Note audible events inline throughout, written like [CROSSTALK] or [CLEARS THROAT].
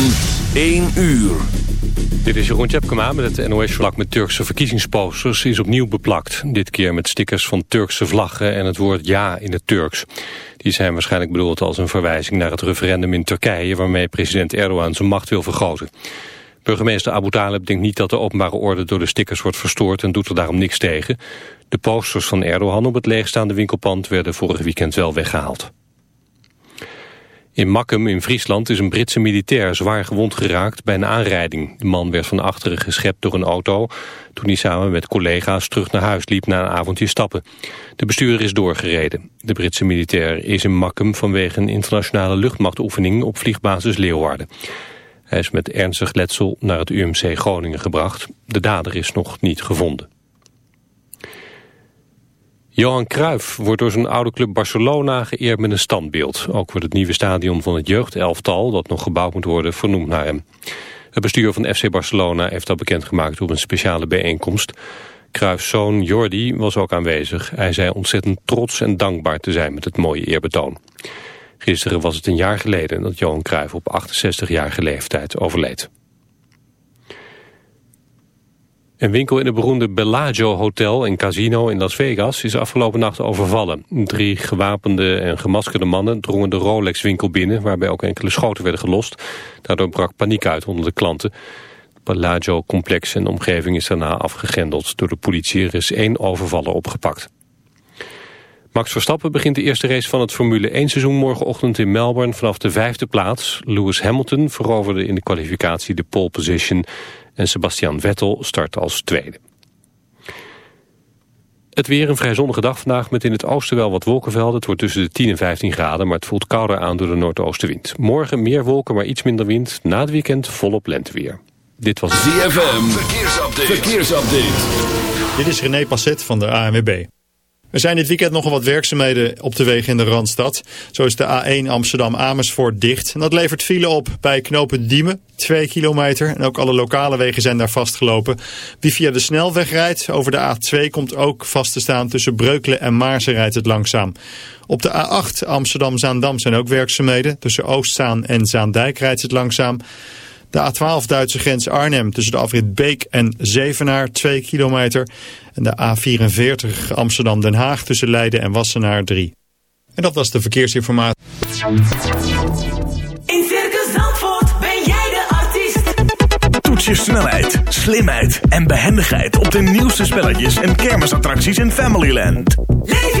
van 1 uur. Dit is Jeroen Tjepkema met het NOS-vlak met Turkse verkiezingsposters is opnieuw beplakt. Dit keer met stickers van Turkse vlaggen en het woord ja in het Turks. Die zijn waarschijnlijk bedoeld als een verwijzing naar het referendum in Turkije... waarmee president Erdogan zijn macht wil vergroten. Burgemeester Abu Talib denkt niet dat de openbare orde door de stickers wordt verstoord... en doet er daarom niks tegen. De posters van Erdogan op het leegstaande winkelpand werden vorig weekend wel weggehaald. In Makkum in Friesland is een Britse militair zwaar gewond geraakt bij een aanrijding. De man werd van achteren geschept door een auto toen hij samen met collega's terug naar huis liep na een avondje stappen. De bestuurder is doorgereden. De Britse militair is in Makkum vanwege een internationale luchtmachtoefening op vliegbasis Leeuwarden. Hij is met ernstig letsel naar het UMC Groningen gebracht. De dader is nog niet gevonden. Johan Cruijff wordt door zijn oude club Barcelona geëerd met een standbeeld. Ook wordt het nieuwe stadion van het jeugdelftal, dat nog gebouwd moet worden, vernoemd naar hem. Het bestuur van FC Barcelona heeft dat bekendgemaakt op een speciale bijeenkomst. Cruijffs zoon Jordi was ook aanwezig. Hij zei ontzettend trots en dankbaar te zijn met het mooie eerbetoon. Gisteren was het een jaar geleden dat Johan Cruijff op 68-jarige leeftijd overleed. Een winkel in het beroemde Bellagio Hotel en Casino in Las Vegas is afgelopen nacht overvallen. Drie gewapende en gemaskerde mannen drongen de Rolex-winkel binnen... waarbij ook enkele schoten werden gelost. Daardoor brak paniek uit onder de klanten. Het Bellagio-complex en de omgeving is daarna afgegrendeld door de politie. Er is één overvaller opgepakt. Max Verstappen begint de eerste race van het Formule 1 seizoen morgenochtend in Melbourne vanaf de vijfde plaats. Lewis Hamilton veroverde in de kwalificatie de pole position en Sebastian Vettel start als tweede. Het weer een vrij zonnige dag vandaag met in het oosten wel wat wolkenvelden. Het wordt tussen de 10 en 15 graden, maar het voelt kouder aan door de noordoostenwind. Morgen meer wolken, maar iets minder wind. Na het weekend volop lenteweer. Dit was ZFM, verkeersupdate. verkeersupdate. Dit is René Passet van de ANWB. Er zijn dit weekend nogal wat werkzaamheden op de wegen in de Randstad. Zo is de A1 Amsterdam-Amersfoort dicht. En dat levert file op bij knopen Diemen, 2 kilometer. En ook alle lokale wegen zijn daar vastgelopen. Wie via de snelweg rijdt over de A2 komt ook vast te staan tussen Breukelen en Maarsen rijdt het langzaam. Op de A8 Amsterdam-Zaandam zijn ook werkzaamheden. Tussen Oostzaan en Zaandijk rijdt het langzaam. De A12 Duitse grens Arnhem tussen de afrit Beek en Zevenaar 2 kilometer. En de A44 Amsterdam-Den Haag tussen Leiden en Wassenaar 3. En dat was de verkeersinformatie. In Circus Zandvoort ben jij de artiest. Toets je snelheid, slimheid en behendigheid op de nieuwste spelletjes en kermisattracties in Familyland. Leef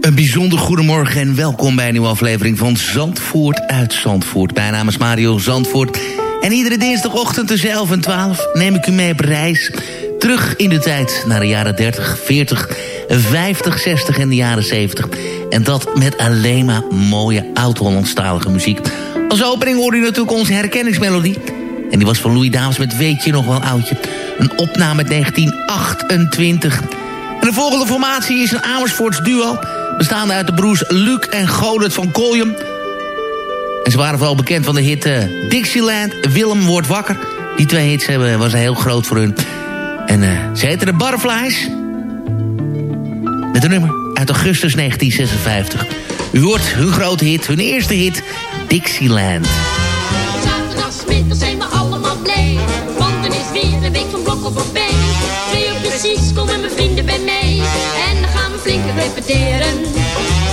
Een bijzonder goedemorgen en welkom bij een nieuwe aflevering van Zandvoort uit Zandvoort. Mijn naam is Mario Zandvoort en iedere dinsdagochtend tussen 11 en 12 neem ik u mee op reis. Terug in de tijd naar de jaren 30, 40, 50, 60 en de jaren 70. En dat met alleen maar mooie oud-Hollandstalige muziek. Als opening hoorde u natuurlijk onze herkenningsmelodie. En die was van Louis Dames met Weet je nog wel oudje. Een opname uit 1928. En de volgende formatie is een Amersfoorts duo... bestaande uit de broers Luc en Godert van Kooijem. En ze waren vooral bekend van de hit eh, Dixieland, Willem wordt wakker. Die twee hits hebben, was heel groot voor hun. En eh, ze heten de Butterflies. Met een nummer uit augustus 1956. U hoort hun grote hit, hun eerste hit, Dixieland. Weer een week van blokken voorbij. Twee uur precies komen mijn vrienden bij mij. En dan gaan we flink repeteren.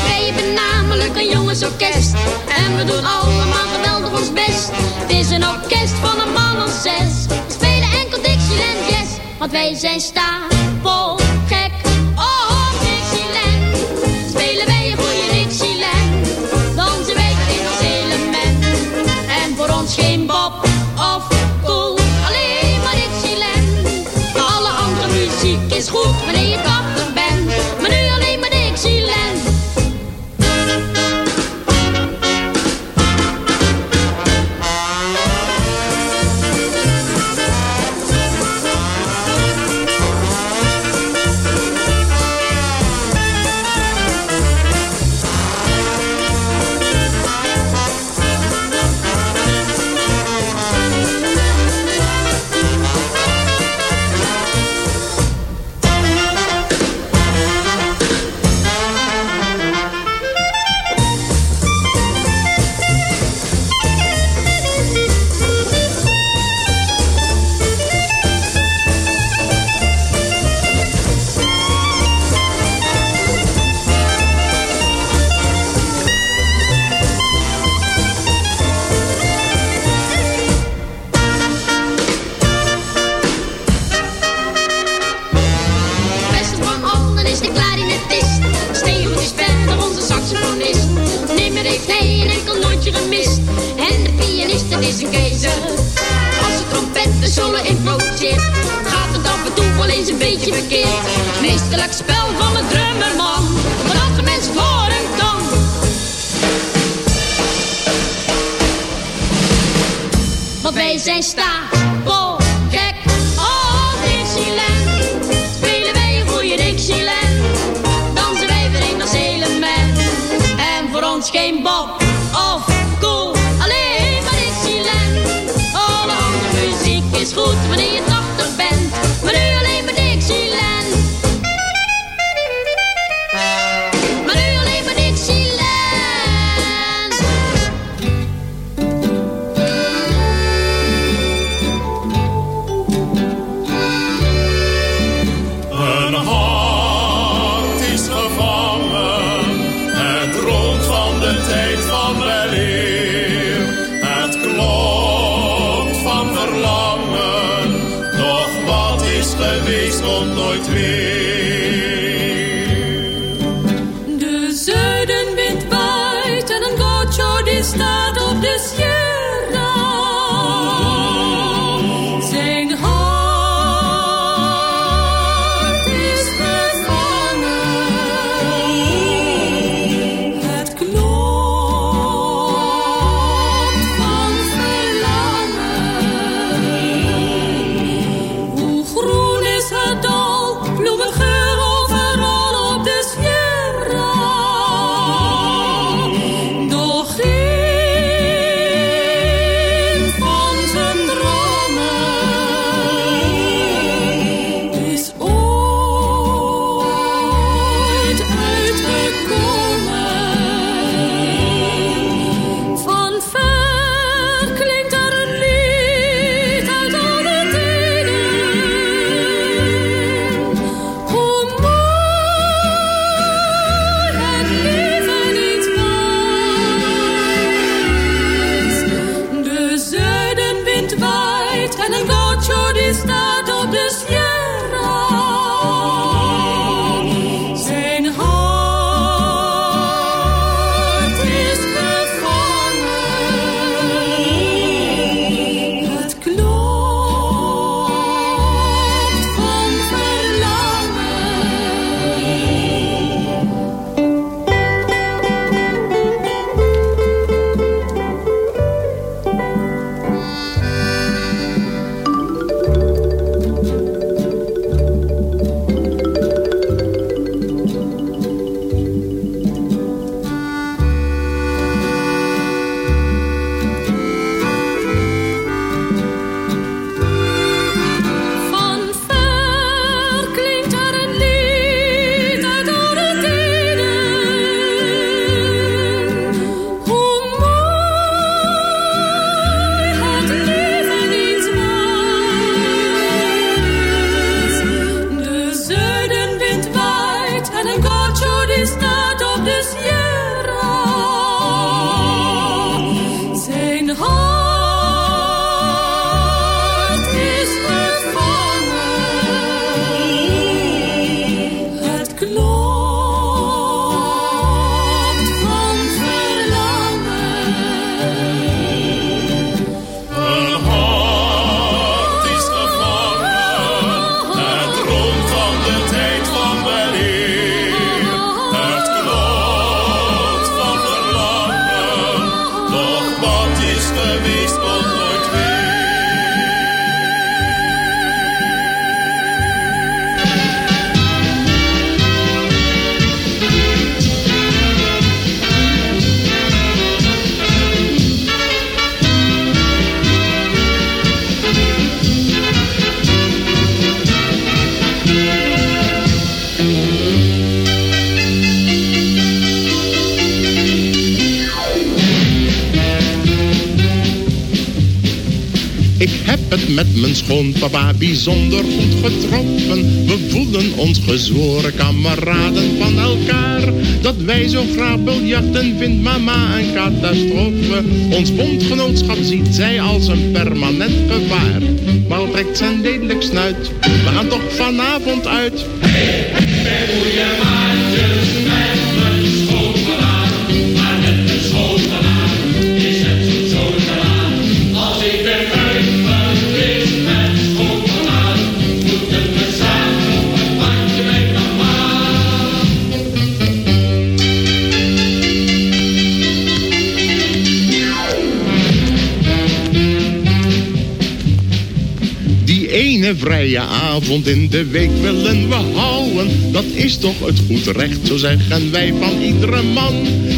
Wij hebben namelijk namelijk een jongensorkest. En we doen allemaal geweldig ons best. Het is een orkest van een man of zes. We spelen enkel Dixieland Jazz, want wij zijn stapel een beetje verkeerd. Meesterlijk spel van een drummerman, zodat de mensen het horen kan. Want wij zijn stapel gek. Oh, Dixieland. Spelen wij een goede Dixieland. Dansen wij weer in ons element. En voor ons geen mijn schoonpapa bijzonder goed getroffen. We voelden ons gezworen kameraden van elkaar. Dat wij zo graag biljarten vindt mama een catastrofe. Ons bondgenootschap ziet zij als een permanent gevaar. Maar trekt zijn lelijk snuit, we gaan toch vanavond uit. Vrije avond in de week willen we houden. Dat is toch het goed recht, zo zeggen wij van iedere man.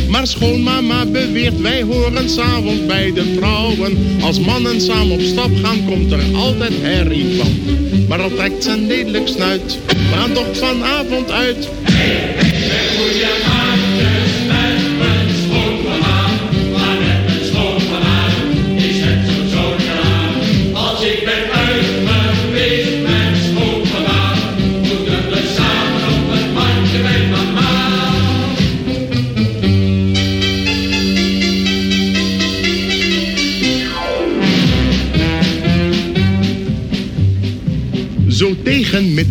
Maar schoonmama beweert, wij horen s'avonds bij de vrouwen. Als mannen samen op stap gaan, komt er altijd herrie van. Maar al trekt zijn lelijk snuit, we gaan toch vanavond uit.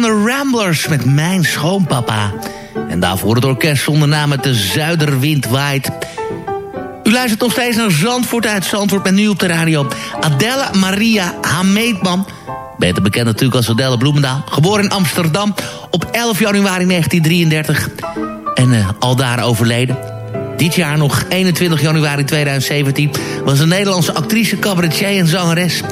van de Ramblers met Mijn Schoonpapa. En daarvoor het orkest zonder naam met de Zuiderwind waait. U luistert nog steeds naar Zandvoort uit Zandvoort met nu op de radio. Adela Maria Hameetman. Beter bekend natuurlijk als Adela Bloemendaal. Geboren in Amsterdam op 11 januari 1933. En eh, al daar overleden. Dit jaar nog 21 januari 2017 was een Nederlandse actrice, cabaretier en zangeres.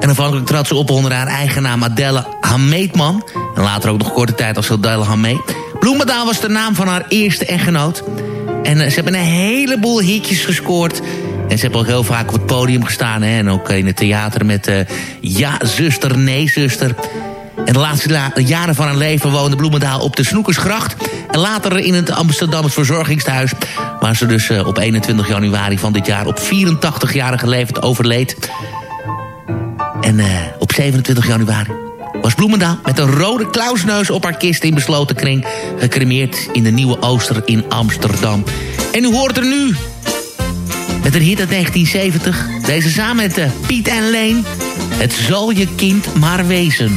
En afhankelijk trad ze op onder haar eigen naam Adelle Hameetman. En later ook nog korte tijd als Adelle Hamee. Bloemendaal was de naam van haar eerste echtgenoot. En eh, ze hebben een heleboel hitjes gescoord. En ze hebben ook heel vaak op het podium gestaan. Hè? En ook in het theater met eh, Ja, zuster, nee, zuster. En de laatste la- jaren van haar leven woonde Bloemendaal op de Snoekersgracht. En later in het Amsterdamse verzorgingstehuis. Waar ze dus eh, op 21 januari van dit jaar op 84-jarige leeftijd overleed. En eh, op 27 januari was Bloemendaal met een rode klausneus op haar kist in besloten kring... gecremeerd in de Nieuwe Ooster in Amsterdam. En u hoort er nu met een hit uit 1970. Deze samen met eh, Piet en Leen. Het zal je kind maar wezen.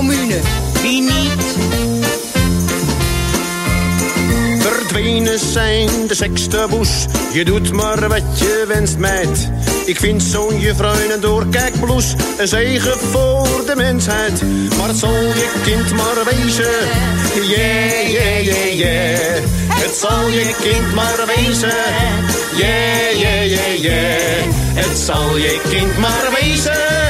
commune? Wie niet? Verdwenen zijn de sekstaboes. Je doet maar wat je wenst, meid. Ik vind zo'n juffrouw een doorkijkbloes een zegen voor de mensheid. Maar het zal je kind maar wezen. Yeah, yeah, yeah, yeah. Het zal je kind maar wezen. Yeah, yeah, yeah, yeah. Het zal je kind maar wezen.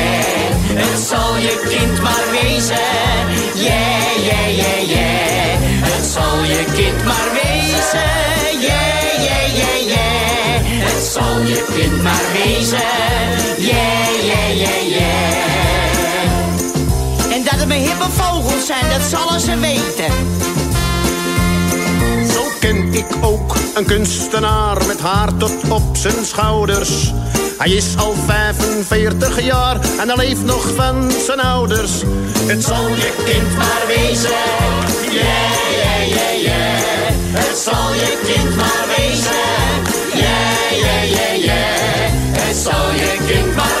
Zal je kind maar wezen. Yeah, yeah, yeah, yeah. Het zal je kind maar wezen. Yeah, yeah, yeah, yeah. Het zal je kind maar wezen. Yeah, yeah, yeah, yeah. En dat het mijn hippe vogels zijn, dat zullen ze weten. Zo ken ik ook een kunstenaar met haar tot op zijn schouders. Hij is al 45 jaar en hij leeft nog van zijn ouders. Het zal je kind maar wezen, yeah, yeah, yeah, yeah. Het zal je kind maar wezen, yeah, yeah, yeah, yeah. Het zal je kind maar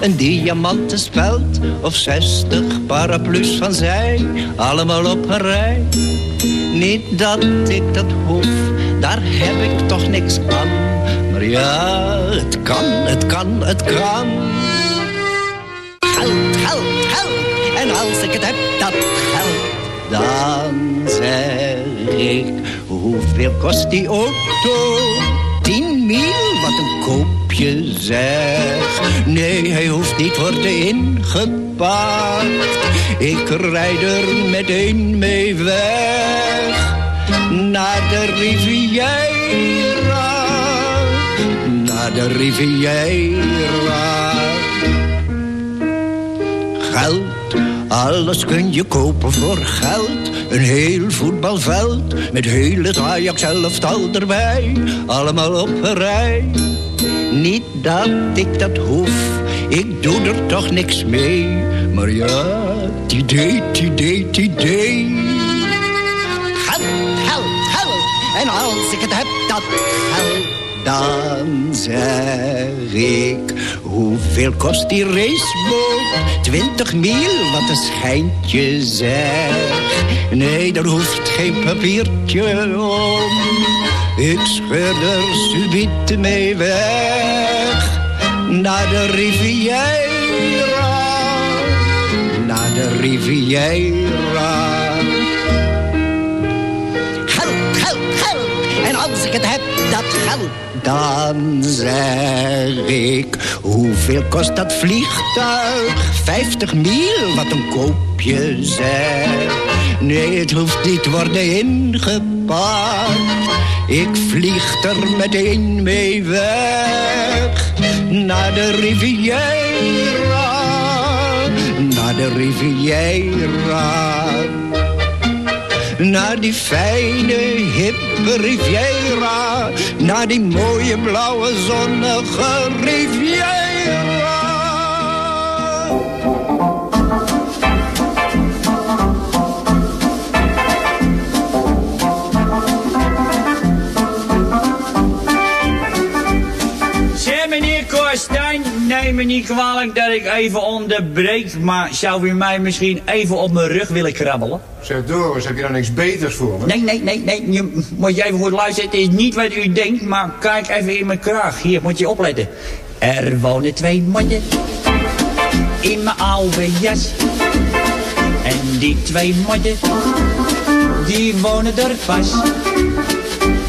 een diamanten speld of zestig paraplu's van zij, allemaal op een rij. Niet dat ik dat hoef, daar heb ik toch niks aan. Maar ja, het kan, het kan, het kan. Geld, geld, geld, en als ik het heb, dat geld, dan zeg ik, hoeveel kost die auto? Tien mil, wat een koopje zeg. Nee, hij hoeft niet worden ingepakt. Ik rijd er meteen mee weg. Naar de Riviera. Naar de Riviera. Geld, alles kun je kopen voor geld. Een heel voetbalveld met heel het Ajax elftal erbij. Allemaal op een rij. Niet dat ik dat hoef, ik doe er toch niks mee. Maar ja, idee, idee, idee. Geld, geld, geld. En als ik het heb, dat geld. Dan zeg ik, hoeveel kost die raceboot? Twintig mil, wat een schijntje zeg. Nee, daar hoeft geen papiertje om. Ik scheur er subiet mee weg. Naar de Riviera. Naar de Riviera. Geld, geld, geld. En als ik het heb, dat geld, dan zeg ik... Hoeveel kost dat vliegtuig? Vijftig mil, wat een koopje zeg. Nee, het hoeft niet worden ingepakt. Ik vlieg er meteen mee weg. Naar de Riviera. Naar de Riviera naar die fijne, hippe Riviera. Naar die mooie, blauwe, zonnige Riviera. Neem me niet kwalijk dat ik even onderbreek, maar zou u mij misschien even op mijn rug willen krabbelen? Zeg Doris, heb je dan niks beters voor me? Nee, nee, nee, nee, je, moet je even goed luisteren, het is niet wat u denkt, maar kijk even in mijn kraag, hier moet je opletten. Er wonen twee mannen in mijn oude jas. En die twee mannen, die wonen er vast.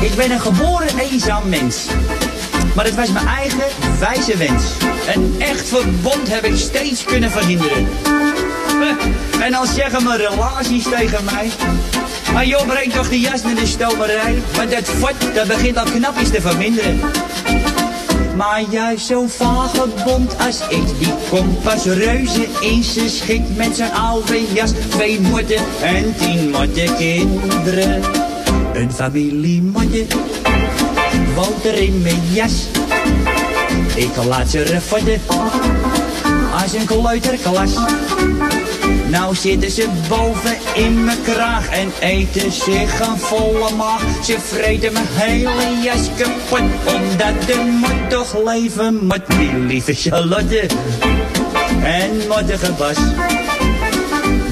Ik ben een geboren eenzaam mens. Maar het was mijn eigen wijze wens. Een echt verbond heb ik steeds kunnen verhinderen. Eh, En al zeggen mijn relaties tegen mij. Maar joh, breng toch de jas naar de stomerij. Want dat fort, dat begint al knapjes te verminderen. Maar juist zo'n vagebond als ik, die komt pas reuze in zijn schik met zijn oude jas. Twee motten en tien motte kinderen. Een woont er in mijn jas. Ik laat ze refotten als een kleuterklas. Nou zitten ze boven in mijn kraag en eten zich een volle maag. Ze vreten mijn hele jas kapot, omdat de mot toch leven moet. Die lieve Charlotte en mottige Bas.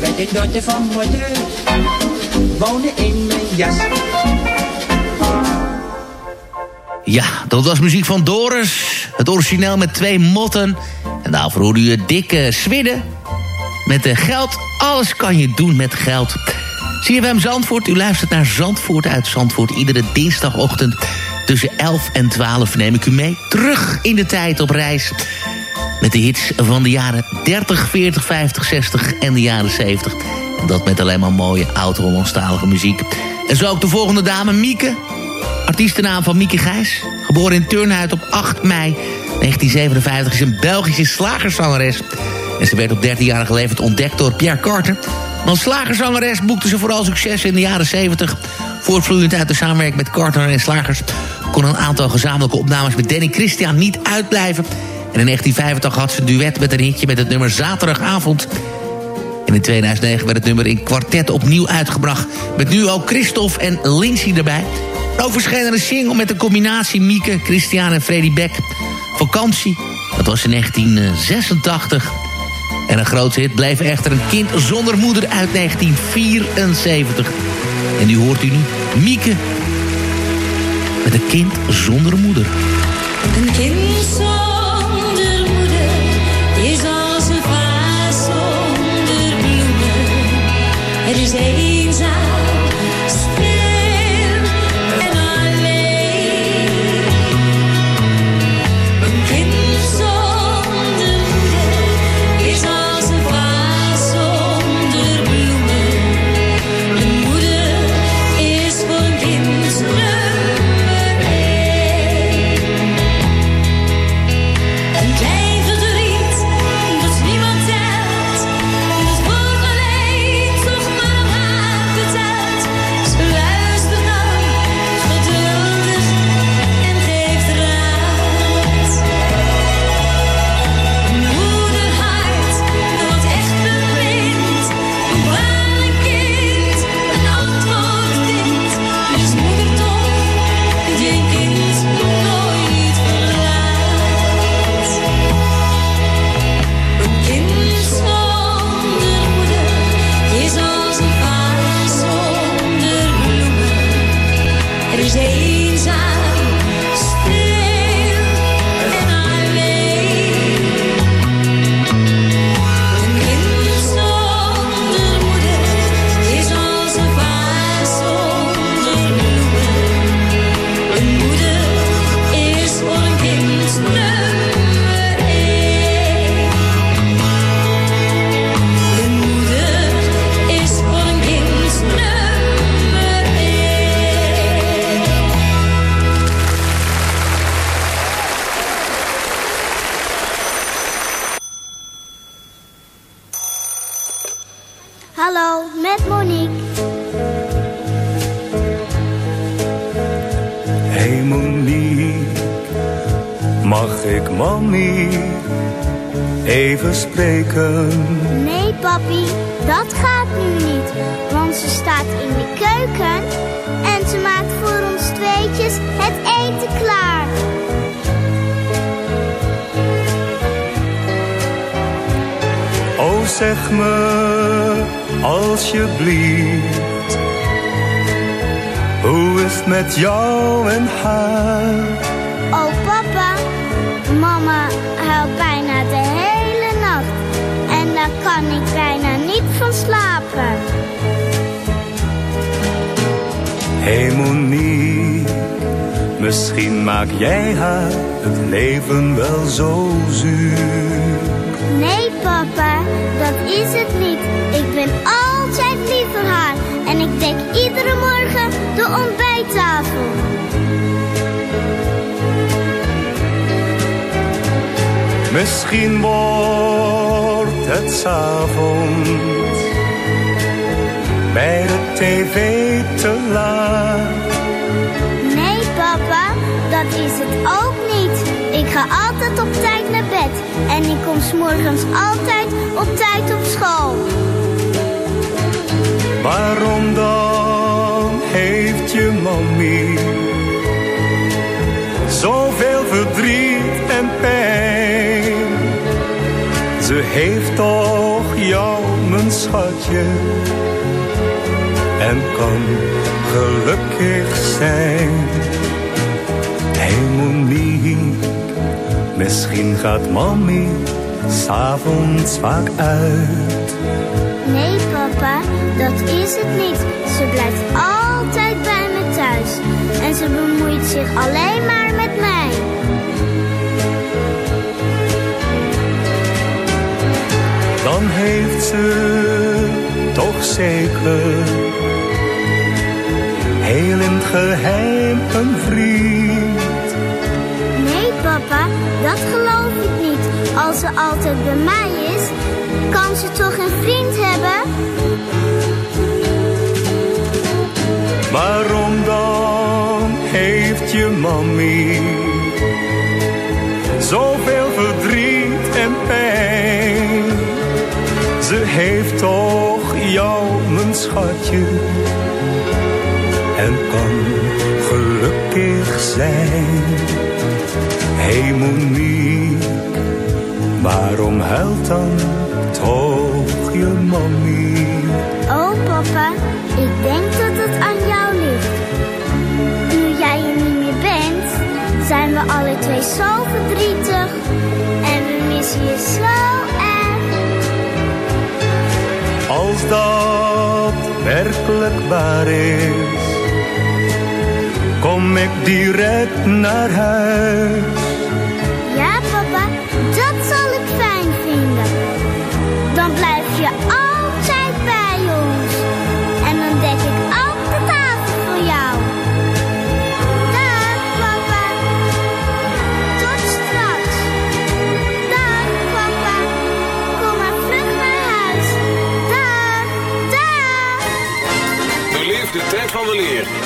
Met een dochter van moeder wonen in mijn jas. Ja, dat was muziek van Doris. Het origineel met twee motten. En daarvoor hoorde u het dikke swidden. Met geld, alles kan je doen met geld. CFM Zandvoort, u luistert naar Zandvoort uit Zandvoort. Iedere dinsdagochtend tussen 11 en 12 neem ik u mee. Terug in de tijd op reis. Met de hits van de jaren 30, 40, 50, 60 en de jaren 70. En dat met alleen maar mooie oud-Hollandstalige muziek. En zo ook de volgende dame, Mieke. Artiestennaam van Mieke Gijs. Geboren in Turnhout op 8 mei 1957 is een Belgische slagerzangeres. En ze werd op 13-jarige leeftijd ontdekt door Pierre Carter. Als slagerzangeres boekte ze vooral succes in de jaren 70. Voortvloeiend uit de samenwerking met Carter en slagers... kon een aantal gezamenlijke opnames met Danny Christian niet uitblijven. En in 1985 had ze een duet met een hitje met het nummer Zaterdagavond... En in 2009 werd het nummer in kwartet opnieuw uitgebracht... met nu ook Christophe en Lindsay erbij. Ook verscheen er een single met een combinatie Mieke, Christian en Freddy Beck. Vakantie, dat was in 1986. En een grootste hit bleef echter een kind zonder moeder uit 1974. En nu hoort u nu Mieke met een kind zonder moeder. Een kind zonder moeder is als een vaas zonder bloemen. Het is eenzaam, misschien maak jij haar het leven wel zo zuur. Nee, papa, dat is het niet. Ik ben altijd lief voor haar. En ik dek iedere morgen de ontbijttafel. Misschien wordt het 's avonds bij de tv te laat. Ga altijd op tijd naar bed. En ik kom morgens altijd op tijd op school. Waarom dan heeft je mami zoveel verdriet en pijn? Ze heeft toch jou, mijn schatje, en kan gelukkig zijn. Hey Monique, misschien gaat mami s'avonds vaak uit. Nee, papa, dat is het niet. Ze blijft altijd bij me thuis. En ze bemoeit zich alleen maar met mij. Dan heeft ze toch zeker heel in het geheim een vriend. Papa, dat geloof ik niet. Als ze altijd bij mij is, kan ze toch een vriend hebben? Waarom dan heeft je mami zoveel verdriet en pijn? Ze heeft toch jou, mijn schatje, en kan gelukkig zijn. Hey Monique, waarom huilt dan toch je mami? Oh, papa, ik denk dat het aan jou ligt. Nu jij er niet meer bent, zijn we alle twee zo verdrietig. En we missen je zo erg. Als dat werkelijk waar is, kom ik direct naar huis. Ja, papa, dat zal ik fijn vinden. Dan blijf je altijd bij ons. En dan dek ik ook de tafel voor jou. Dag, papa. Tot straks. Dag, papa. Kom maar vlug naar huis. Dag, dag. Beleef de tijd van weleer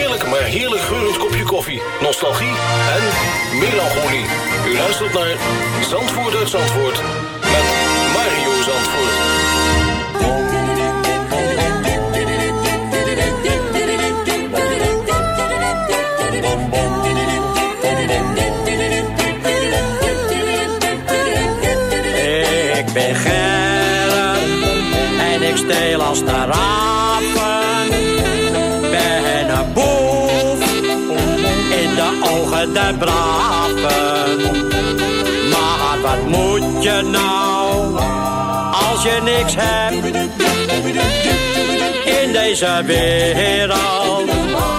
nostalgie en melancholie. U luistert naar Zandvoort uit Zandvoort met Mario Zandvoort. Ik ben Gerard ik steel als de rapen. De braven. Maar wat moet je nou als je niks hebt in deze wereld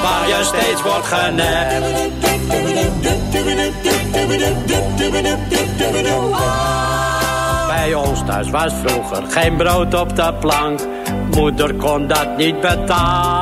waar je steeds wordt genept? Bij ons thuis was vroeger geen brood op de plank. Moeder kon dat niet betalen.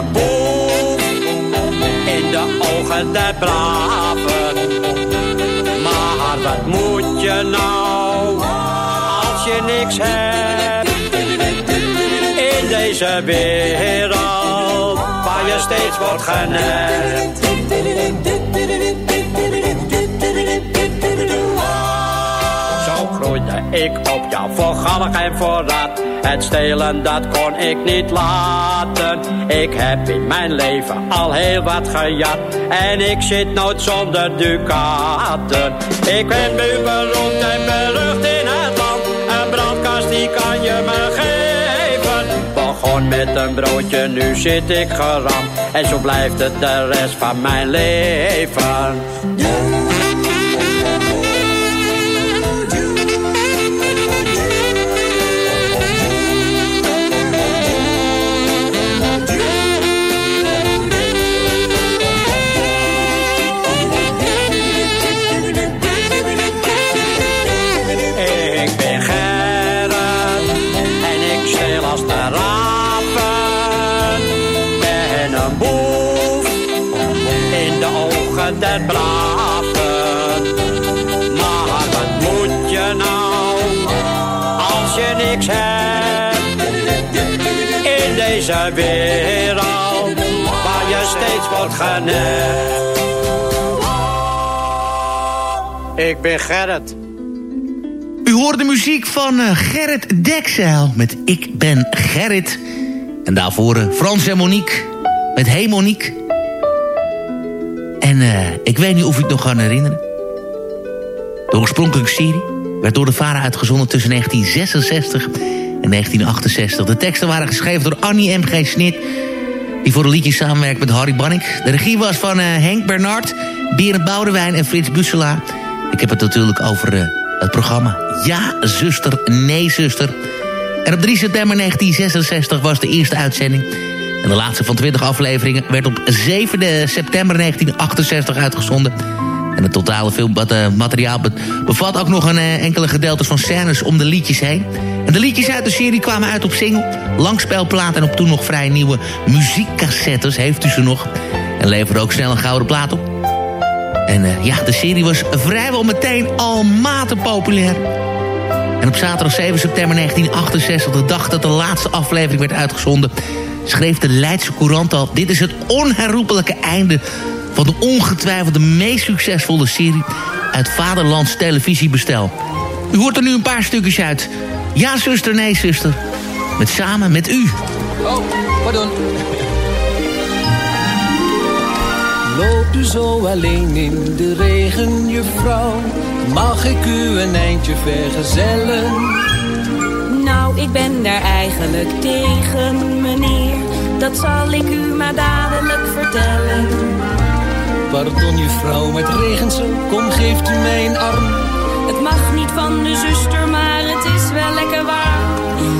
Een in de ogen der braven. Maar wat moet je nou als je niks hebt in deze wereld waar je steeds wordt genet? Ik op, ja, voor galg en voor rat. Het stelen, dat kon ik niet laten. Ik heb in mijn leven al heel wat gejat. En ik zit nooit zonder ducaten. Ik ben nu beroemd en berucht in het land. Een brandkast, die kan je me geven. Begon met een broodje, nu zit ik geramd. En zo blijft het de rest van mijn leven. Waar je steeds wordt genept? Ik ben Gerrit. U hoort de muziek van eh, Gerrit Dekzeil met Ik ben Gerrit. En daarvoor eh, Frans en Monique met Hey Monique. En eh, ik weet niet of u het nog kan herinneren. De oorspronkelijke serie werd door de VARA uitgezonden tussen 1966 en 1968. De teksten waren geschreven door Annie M.G. Snit... die voor de liedjes samenwerkt met Harry Banning. De regie was van eh, Henk Bernard, Berend Boudewijn en Frits Busselaar. Ik heb het natuurlijk over eh, het programma Ja, zuster, nee, zuster. En op 3 september 1966 was de eerste uitzending. En de laatste van 20 afleveringen werd op 7 september 1968 uitgezonden. En het totale filmmateriaal bevat ook nog een eh, enkele gedeeltes van scènes om de liedjes heen. En de liedjes uit de serie kwamen uit op single, langspelplaat en op toen nog vrij nieuwe muziekcassettes. Heeft u ze nog? En leverde ook snel een gouden plaat op. En uh, ja, de serie was vrijwel meteen al mate populair. En op zaterdag 7 september 1968, de dag dat de laatste aflevering werd uitgezonden... schreef de Leidse Courant al... dit is het onherroepelijke einde van de ongetwijfeld de meest succesvolle serie... uit Vaderlands televisiebestel. U hoort er nu een paar stukjes uit. Ja, zuster, nee, zuster. Met samen met u. Oh, pardon. Loopt u zo alleen in de regen, juffrouw? Mag ik u een eindje vergezellen? Nou, ik ben daar eigenlijk tegen, meneer. Dat zal ik u maar dadelijk vertellen. Pardon, juffrouw, met regen zo, kom geeft u mij een arm. Het mag niet van de zuster, maar het is wel lekker waar.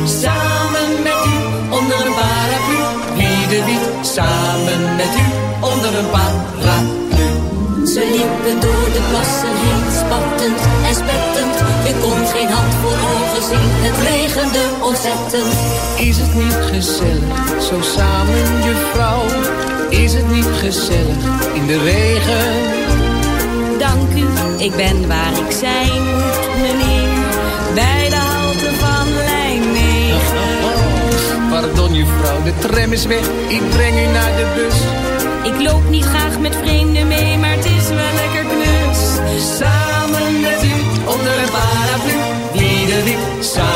Samen met u, onder een paraplu. Wie de wiet, samen met u, onder een paraplu. Ze liepen door de plassen heen, spattend en spettend. Je kon geen hand voor ogen zien, het regende ontzettend. Is het niet gezellig, zo samen, juffrouw? Is het niet gezellig in de regen? Dank u, ik ben waar ik zijn moet, meneer. Bij de halte van lijn 9. je pardon, juffrouw, de tram is weg. Ik breng u naar de bus. Ik loop niet graag met vreemden mee, maar het is wel lekker knus. Samen met u onder een paraplu, wie de samen.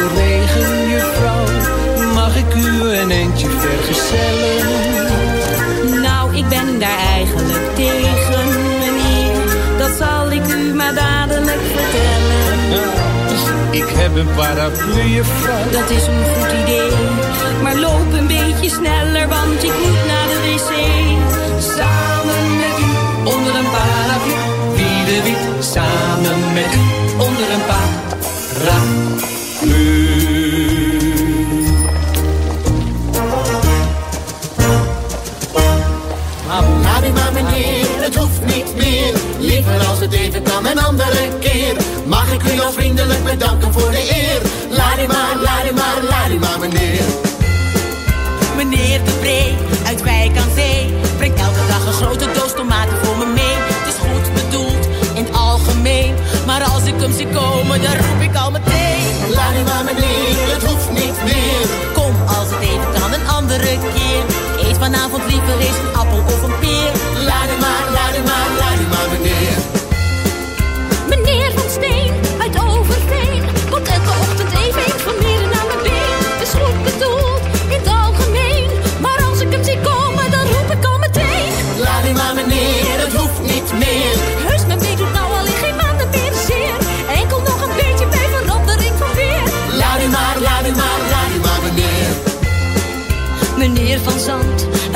In de regen, juffrouw? Mag ik u een eindje vergezellen? Nou, ik ben daar eigenlijk tegen, meneer. Dat zal ik u maar dadelijk vertellen. Ik heb een paraplu, juffrouw. Dat is een goed idee. Maar loop een beetje sneller, want ik moet naar de wc. Samen met u, onder een paraplu. Wie de wie, samen met u, onder een paraplu. Het even kan een andere keer. Mag ik u dan vriendelijk bedanken voor de eer? Laat u maar, laat u maar, laat u maar meneer. Meneer De Bree uit Wijk aan Zee brengt elke dag een grote doos tomaten voor me mee. Het is goed bedoeld in het algemeen, maar als ik hem zie komen, dan roep ik al meteen. Laat u maar meneer, het hoeft niet meer. Kom als het even kan een andere keer. Ik eet vanavond liever eens een appel of een peer. Laat u maar,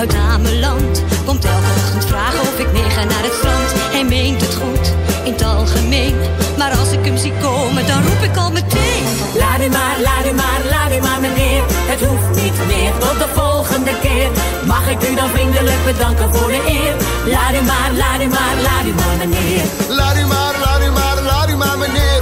uit Ameland komt elke ochtend vragen of ik mee ga naar het strand. Hij meent het goed in het algemeen, maar als ik hem zie komen, dan roep ik al meteen. Laat u maar, laat u maar, laat u maar meneer. Het hoeft niet meer, tot de volgende keer. Mag ik u dan vriendelijk bedanken voor de eer? Laat u maar, laat u maar, laat u maar meneer. Laat u maar, laat u maar, laat u maar meneer.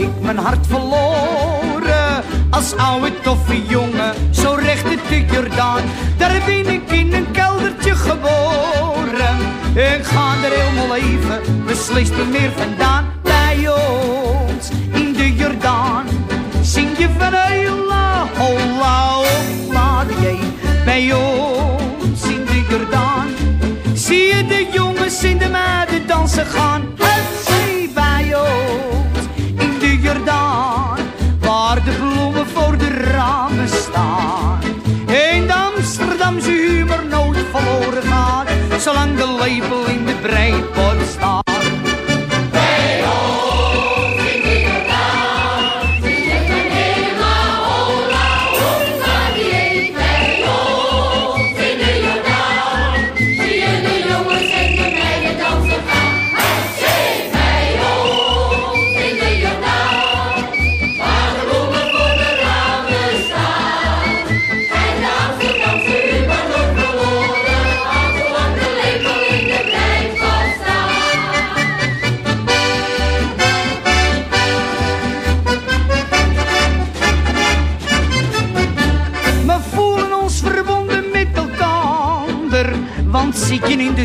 Ik mijn hart verloren. Als oude toffe jongen, zo recht de Jordaan. Daar ben ik in een keldertje geboren. Ik ga er helemaal even, beslist niet meer vandaan. Bij ons in de Jordaan, zing je van Eula, holla, holla, jee. Bij ons in de Jordaan, zie je de jongens in de meiden dansen gaan. Verloren gaat, zolang de label in de breipot staat.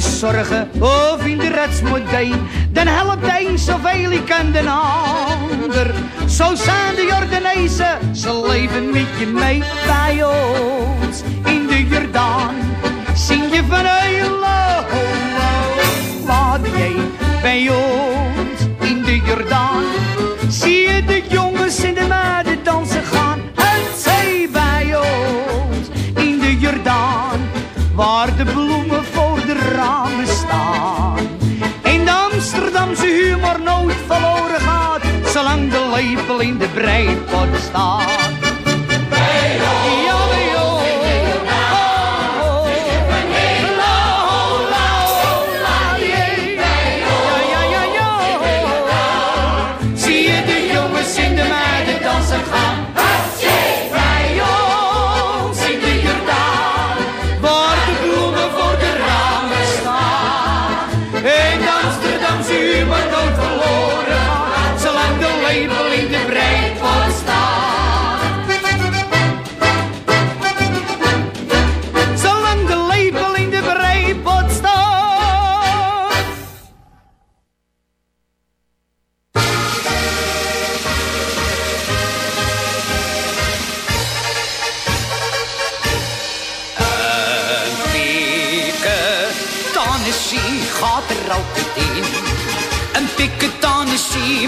Zorgen of in de redsmodee, dan helpt de een zoveel ik kan de ander. Zo zijn de Jordanezen, ze leven met je mee bij ons in de Jordaan. Zing je van de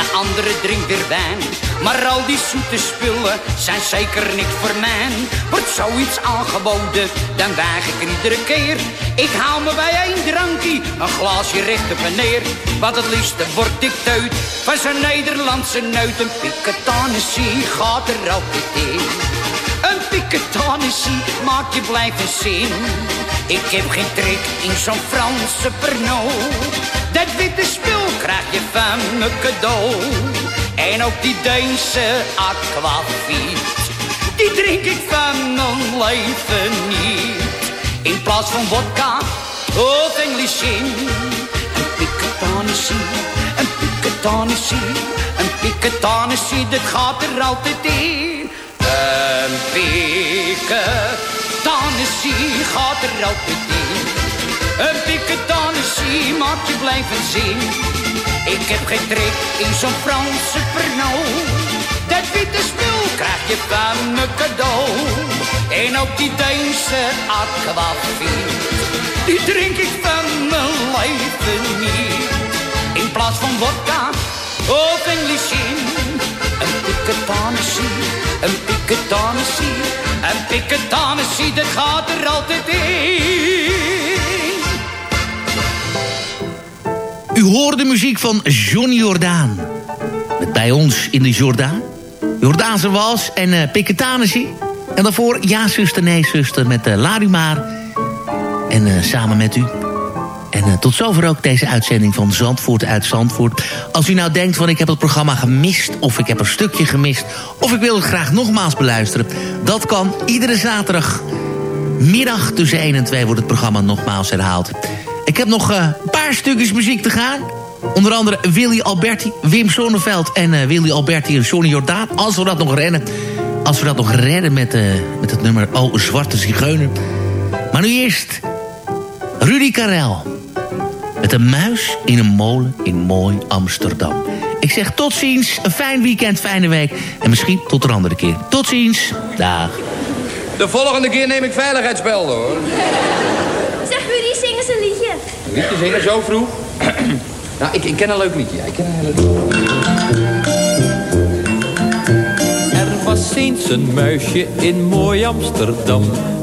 de andere drinkt weer wijn. Maar al die zoete spullen zijn zeker niks voor mij. Wordt zoiets aangeboden, dan weig ik iedere keer. Ik haal me bij één drankje, een glaasje recht op en neer. Wat het liefste wordt ik teut van zo'n Nederlandse neut. Een piketanissie gaat er altijd in. Een piketanissie maakt je blijven zin. Ik heb geen trek in zo'n Franse Pernod. Dat witte spul krijg je van me cadeau. En ook die Deense aquavit, die drink ik van mijn leven niet. In plaats van vodka of English in. Een piketanissie, een piketanissie, een piketanissie, dat gaat er altijd in. Een piketanissie gaat er altijd in. Een piketanissie maakt je blijven zien. Ik heb geen trek in zo'n Franse perno. Dat witte spul krijg je van me cadeau. En ook die Deense aquavit. Die drink ik van mijn leven niet. In plaats van vodka of in. Een piketanissie, een Een piketanissie, dat gaat er altijd in. U hoort de muziek van Johnny Jordaan. Met bij ons in de Jordaan. Jordaanse wals en uh. En daarvoor Ja zuster, nee zuster met uh, Larumaar. En uh, samen met u. En uh, tot zover ook deze uitzending van Zandvoort uit Zandvoort. Als u nou denkt van ik heb het programma gemist... of ik heb een stukje gemist... of ik wil het graag nogmaals beluisteren... dat kan iedere zaterdag middag tussen 1 en 2 wordt het programma nogmaals herhaald. Ik heb nog uh, een paar stukjes muziek te gaan. Onder andere Willy Alberti, Wim Sonneveld en uh, Willy Alberti en Johnny Jordaan. Als we dat nog rennen. Als we dat nog redden met, met het nummer Oh Zwarte Zigeuner. Maar nu eerst Rudy Karel. Met een muis in een molen in mooi Amsterdam. Ik zeg tot ziens, een fijn weekend, fijne week. En misschien tot een andere keer. Tot ziens, dag. De volgende keer neem ik veiligheidsbelden, hoor. Zeg, Rudy, zing eens een liedje. Een liedje zingen, zo vroeg? [CLEARS THROAT] nou, ik, ik ken een leuk liedje. Ja, ik ken een heel leuk Er was eens een muisje in mooi Amsterdam.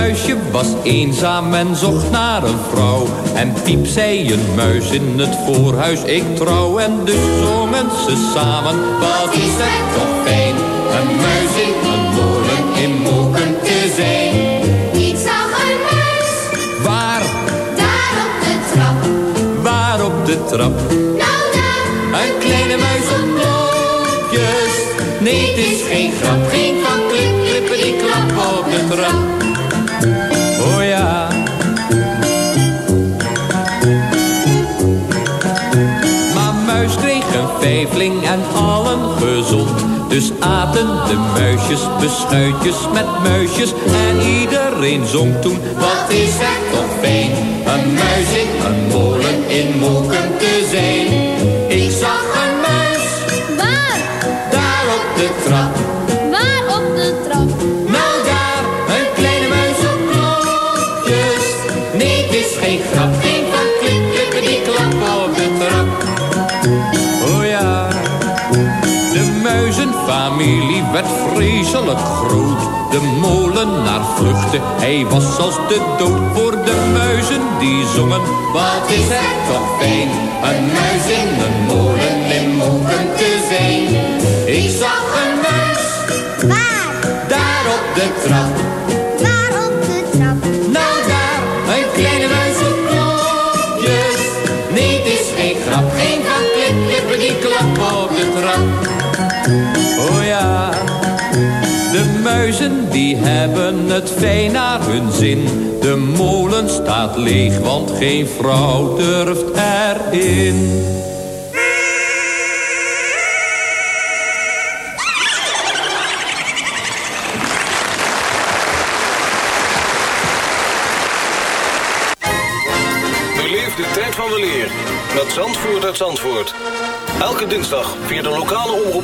muisje was eenzaam en zocht naar een vrouw. En piep zei een muis in het voorhuis, ik trouw. En dus zongen ze samen, wat is het toch fijn. Een muis in een molen in Moeken te zijn. Ik zag een muis. Waar? Daar op de trap. Waar op de trap? Nou daar. Een kleine muis op blokjes. Nee, het is geen grap, geen van klip, klippen die klap op de trap. En allen gezond. Dus aten de muisjes beschuitjes met muisjes. En iedereen zong toen, wat is het toch fijn. Een muis in een molen in Moken te zijn. Ik zag vluchtte, hij was als de dood voor de muizen die zongen. Wat is het toch fijn, een muis in een molen in Moeken te zijn. Ik zag een muis. Waar? Daar op de trap. De die hebben het fijn naar hun zin. De molen staat leeg, want geen vrouw durft erin. Beleef de tijd van weleer met Zandvoort uit Zandvoort. Elke dinsdag via de lokale omroep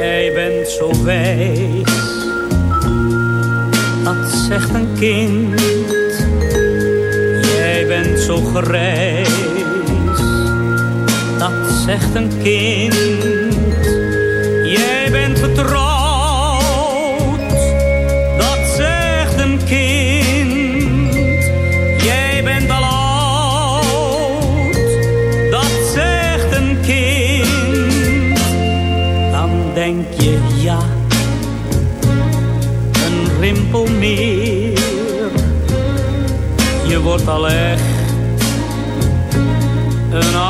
Jij bent zo wijs, dat zegt een kind. Jij bent zo grijs, dat zegt een kind. Wordt al